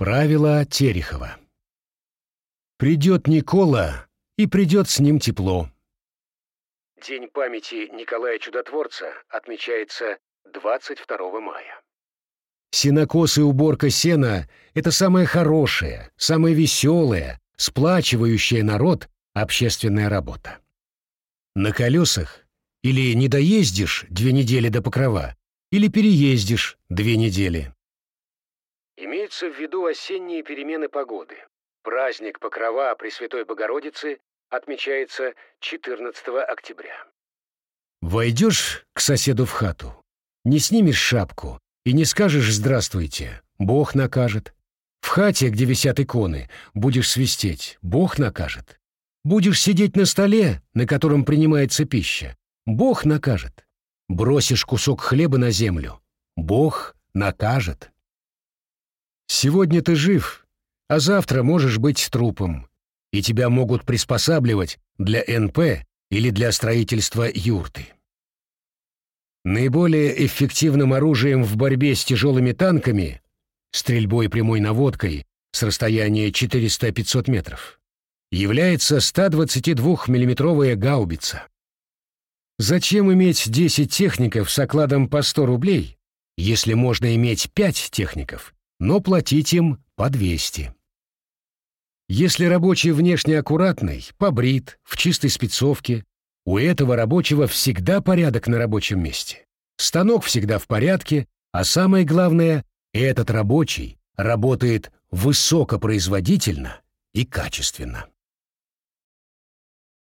Правило Терехова. Придет Никола, и придет с ним тепло. День памяти Николая Чудотворца отмечается 22 мая. Сенокос и уборка сена — это самое хорошее, самое веселое, сплачивающая народ общественная работа. На колесах или не доездишь две недели до Покрова, или переездишь две недели. Имеются в виду осенние перемены погоды. Праздник Покрова Пресвятой Богородицы отмечается 14 октября. Войдешь к соседу в хату, не снимешь шапку и не скажешь «здравствуйте», Бог накажет. В хате, где висят иконы, будешь свистеть, Бог накажет. Будешь сидеть на столе, на котором принимается пища, Бог накажет. Бросишь кусок хлеба на землю, Бог накажет. Сегодня ты жив, а завтра можешь быть трупом, и тебя могут приспосабливать для НП или для строительства юрты. Наиболее эффективным оружием в борьбе с тяжелыми танками, стрельбой прямой наводкой с расстояния 400-500 метров, является 122 миллиметровая гаубица. Зачем иметь 10 техников с окладом по 100 рублей, если можно иметь 5 техников но платить им по 200. Если рабочий внешне аккуратный, побрит, в чистой спецовке, у этого рабочего всегда порядок на рабочем месте. Станок всегда в порядке, а самое главное, этот рабочий работает высокопроизводительно и качественно.